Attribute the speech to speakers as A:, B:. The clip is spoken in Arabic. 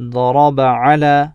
A: ضرب على